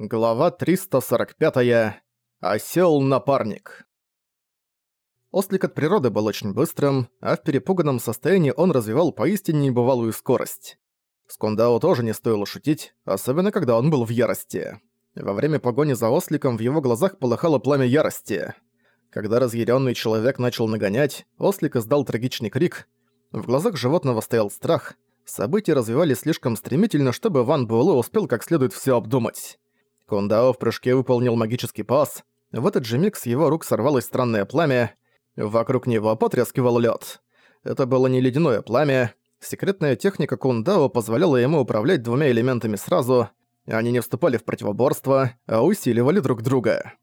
Глава 345. Осёл-напарник. Ослик от природы был очень быстрым, а в перепуганном состоянии он развивал поистине небывалую скорость. С тоже не стоило шутить, особенно когда он был в ярости. Во время погони за осликом в его глазах полыхало пламя ярости. Когда разъяренный человек начал нагонять, ослик издал трагичный крик. В глазах животного стоял страх. События развивались слишком стремительно, чтобы Ван Буэлэ успел как следует все обдумать. Кундао в прыжке выполнил магический пас. В этот же миг с его рук сорвалось странное пламя. Вокруг него потрескивал лед. Это было не ледяное пламя. Секретная техника Кундао позволяла ему управлять двумя элементами сразу. Они не вступали в противоборство, а усиливали друг друга.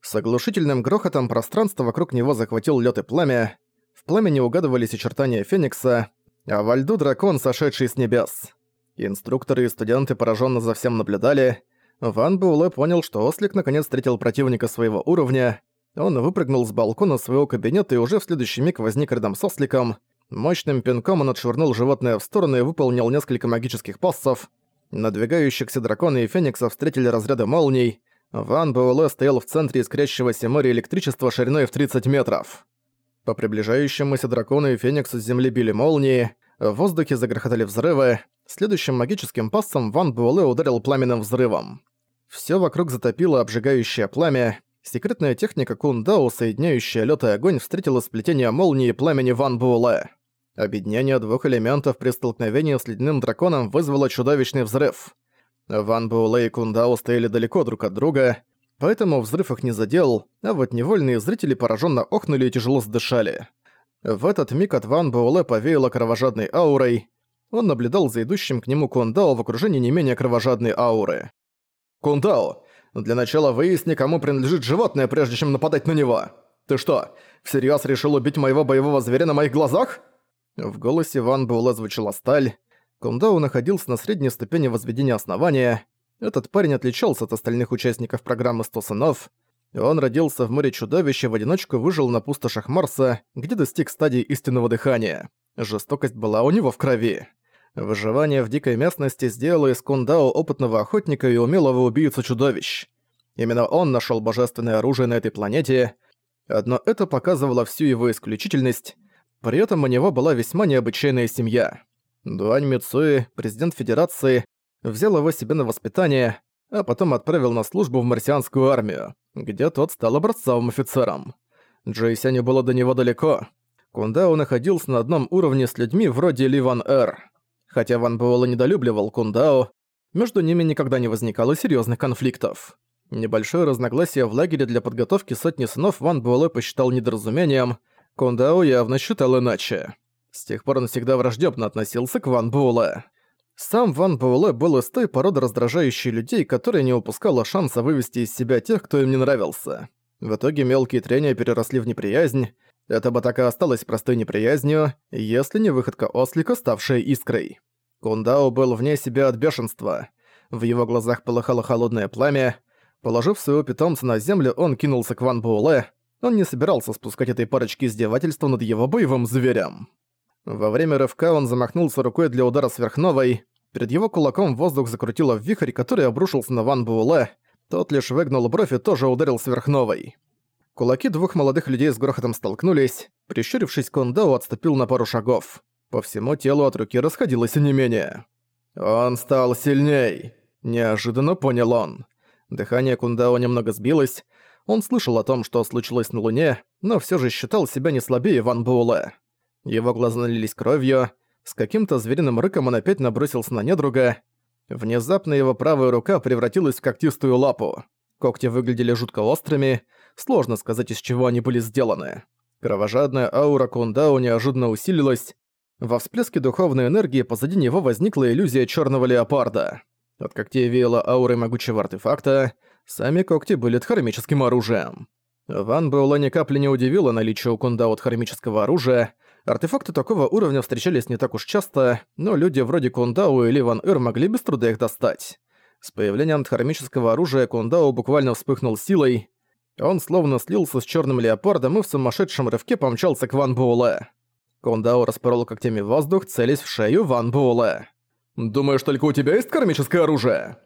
С оглушительным грохотом пространство вокруг него захватил лед и пламя. В пламени угадывались очертания Феникса, а во льду дракон, сошедший с небес. Инструкторы и студенты пораженно за всем наблюдали, Ван Буэлэ понял, что Ослик наконец встретил противника своего уровня. Он выпрыгнул с балкона своего кабинета и уже в следующий миг возник рядом с Осликом. Мощным пинком он отшвырнул животное в сторону и выполнил несколько магических пассов. Надвигающихся дракона и феникса встретили разряды молний. Ван Буэлэ стоял в центре искрящегося моря электричества шириной в 30 метров. По приближающемуся дракону и фениксу с земли били молнии, в воздухе загрохотали взрывы, Следующим магическим пассом Ван Буэлэ ударил пламенным взрывом. Всё вокруг затопило обжигающее пламя. Секретная техника Кундао, соединяющая лёд и огонь, встретила сплетение молнии и пламени Ван Буэлэ. Объединение двух элементов при столкновении с ледяным драконом вызвало чудовищный взрыв. Ван Буэлэ и Кундао стояли далеко друг от друга, поэтому взрыв их не задел, а вот невольные зрители поражённо охнули и тяжело задышали. В этот миг от Ван Буэлэ повеяло кровожадной аурой, он наблюдал за идущим к нему Кундао в окружении не менее кровожадной ауры. «Кундао, для начала выясни, кому принадлежит животное, прежде чем нападать на него. Ты что, всерьёз решил убить моего боевого зверя на моих глазах?» В голосе Ван Буэлэ звучала сталь. Кундао находился на средней ступени возведения основания. Этот парень отличался от остальных участников программы «Сто сынов». Он родился в море чудовища, в одиночку выжил на пустошах Марса, где достиг стадии истинного дыхания. Жестокость была у него в крови. Выживание в дикой местности сделало из Кундао опытного охотника и умелого убийцу чудовищ. Именно он нашел божественное оружие на этой планете, одно это показывало всю его исключительность, при этом у него была весьма необычайная семья. Дуань Мицуи, президент Федерации, взял его себе на воспитание, а потом отправил на службу в марсианскую армию, где тот стал образцовым офицером. Джейсяню было до него далеко, Кундао находился на одном уровне с людьми вроде Ли Ван Эр. Хотя Ван Буэлэ недолюбливал Кундао, между ними никогда не возникало серьезных конфликтов. Небольшое разногласие в лагере для подготовки сотни сынов Ван Буэлэ посчитал недоразумением, Кундао явно считал иначе. С тех пор он всегда враждебно относился к Ван Буэлэ. Сам Ван Буэлэ был из той породы раздражающей людей, которая не упускала шанса вывести из себя тех, кто им не нравился. В итоге мелкие трения переросли в неприязнь, эта бы так и осталась простой неприязнью, если не выходка ослика, ставшая искрой. Кундао был вне себя от бешенства. В его глазах полыхало холодное пламя. Положив своего питомца на землю, он кинулся к Ван Буэлэ. Он не собирался спускать этой парочки издевательства над его боевым зверем. Во время рывка он замахнулся рукой для удара сверхновой. Перед его кулаком воздух закрутило в вихрь, который обрушился на Ван Буэлэ. Тот лишь выгнул бровь и тоже ударил сверхновой. Кулаки двух молодых людей с грохотом столкнулись. Прищурившись, Кондао отступил на пару шагов. По всему телу от руки расходилось менее. «Он стал сильней!» Неожиданно понял он. Дыхание Кундао немного сбилось. Он слышал о том, что случилось на Луне, но все же считал себя не слабее Ван Буэлэ. Его глаза налились кровью. С каким-то звериным рыком он опять набросился на недруга. Внезапно его правая рука превратилась в когтистую лапу. Когти выглядели жутко острыми, сложно сказать, из чего они были сделаны. Кровожадная аура Кундао неожиданно усилилась. Во всплеске духовной энергии позади него возникла иллюзия черного леопарда. От когтей веяло аурой могучего артефакта, сами когти были дхармическим оружием. Ван Буэлла ни капли не удивило наличие у Кундао дхармического оружия. Артефакты такого уровня встречались не так уж часто, но люди вроде Кундао или Ван Эр могли без труда их достать. С появлением дхармического оружия Кундао буквально вспыхнул силой. Он словно слился с черным леопардом и в сумасшедшем рывке помчался к Ван Буэлэ. Кундао распорол когтями воздух, целясь в шею Ван Буэлэ. «Думаешь, только у тебя есть кармическое оружие?»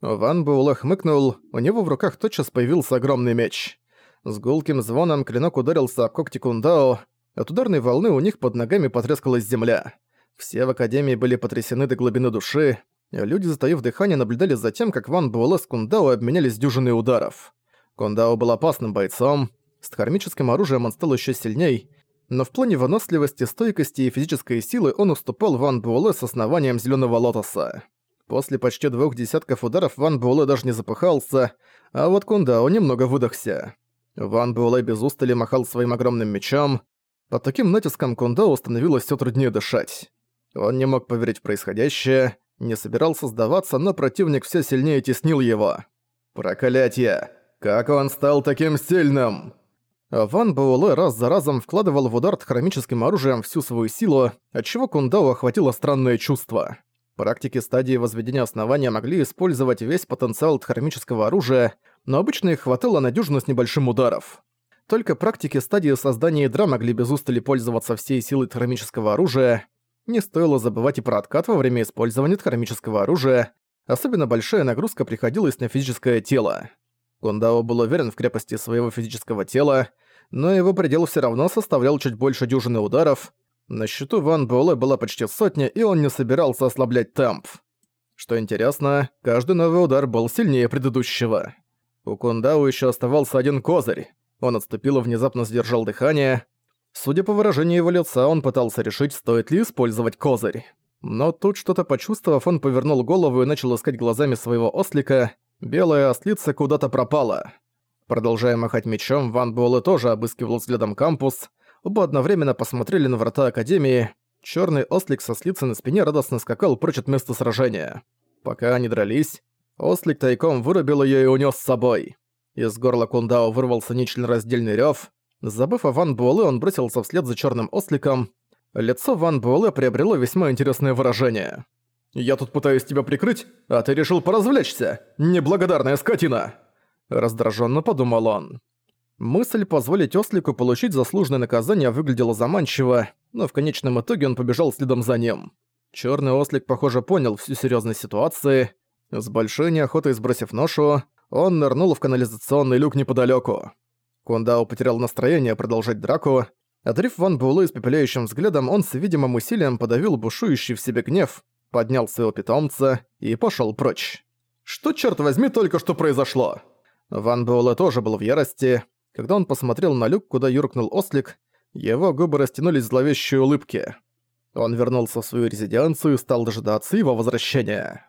Ван Буэлэ хмыкнул, у него в руках тотчас появился огромный меч. С гулким звоном клинок ударился о когти Кундао, от ударной волны у них под ногами потрескалась земля. Все в Академии были потрясены до глубины души, люди, затаив дыхание, наблюдали за тем, как Ван Буэлэ с Кундао обменялись дюжиной ударов. Кундао был опасным бойцом, с кармическим оружием он стал еще сильней, но в плане выносливости, стойкости и физической силы он уступал Ван Буэлэ с основанием Зелёного Лотоса. После почти двух десятков ударов Ван Буэлэ даже не запыхался, а вот Кундао немного выдохся. Ван Буэлэ без устали махал своим огромным мечом. Под таким натиском Кундао становилось всё труднее дышать. Он не мог поверить в происходящее, не собирался сдаваться, но противник всё сильнее теснил его. «Проклятье! Как он стал таким сильным?» Ван Буэлэ раз за разом вкладывал в удар хромическим оружием всю свою силу, отчего Кундао охватило странное чувство. Практики стадии возведения основания могли использовать весь потенциал хромического оружия, но обычно их хватало на дюжину с небольшим ударов. Только практики стадии создания ядра могли без устали пользоваться всей силой хромического оружия. Не стоило забывать и про откат во время использования хромического оружия, особенно большая нагрузка приходилась на физическое тело. Кундао был уверен в крепости своего физического тела, но его предел все равно составлял чуть больше дюжины ударов. На счету Ван Буэлэ была почти сотня, и он не собирался ослаблять темп. Что интересно, каждый новый удар был сильнее предыдущего. У Кундао еще оставался один козырь. Он отступил и внезапно сдержал дыхание. Судя по выражению его лица, он пытался решить, стоит ли использовать козырь. Но тут что-то почувствовав, он повернул голову и начал искать глазами своего ослика. Белая ослица куда-то пропала. Продолжая махать мечом, Ван Буэлэ тоже обыскивал взглядом кампус. Оба одновременно посмотрели на врата Академии. Чёрный ослик со слицей на спине радостно скакал прочь от места сражения. Пока они дрались, ослик тайком вырубил её и унёс с собой. Из горла Кундао вырвался нечленораздельный рёв. Забыв о Ван Буэлэ, он бросился вслед за чёрным осликом. Лицо Ван Буэлэ приобрело весьма интересное выражение. «Я тут пытаюсь тебя прикрыть, а ты решил поразвлечься, неблагодарная скотина!» Раздраженно подумал он. Мысль позволить ослику получить заслуженное наказание выглядела заманчиво, но в конечном итоге он побежал следом за ним. Черный ослик, похоже, понял всю серьезность ситуации. С большой неохотой сбросив ношу, он нырнул в канализационный люк неподалеку. Кундао потерял настроение продолжать драку. Одарив Ван Буэлэ испепеляющим взглядом, он с видимым усилием подавил бушующий в себе гнев, поднял своего питомца и пошел прочь. «Что, черт возьми, только что произошло?» Ван Буэлэ тоже был в ярости. Когда он посмотрел на люк, куда юркнул ослик, его губы растянулись в зловещей улыбке. Он вернулся в свою резиденцию и стал дожидаться его возвращения.